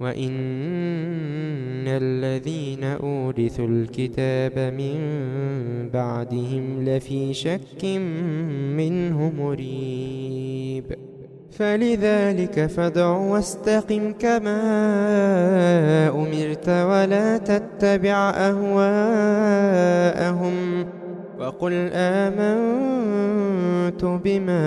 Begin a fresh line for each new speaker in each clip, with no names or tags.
وإن الذين أورثوا الكتاب من بعدهم لفي شك منه مريب فلذلك فادع واستقم كما أمرت ولا تتبع أهواءهم وقل آمنت بما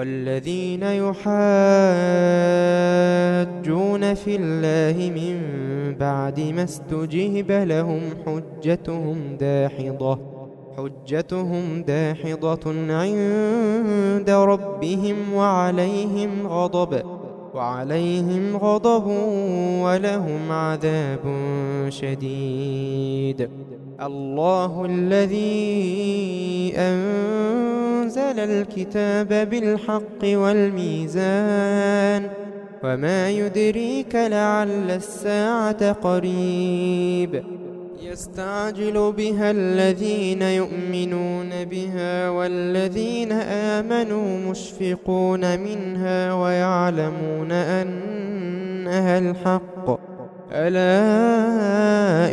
والذين يحاجون في الله من بعد ما استجيب لهم حجتهم داحضة حجتهم داحضة عند ربهم وعليهم غضب وعليهم غضب ولهم عذاب شديد. الله الذي أنزل الكتاب بالحق والميزان وما يدريك لعل الساعة قريب يستعجل بها الذين يؤمنون بها والذين آمنوا مشفقون منها ويعلمون أنها الحق ألا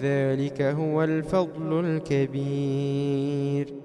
ذلك هو الفضل الكبير.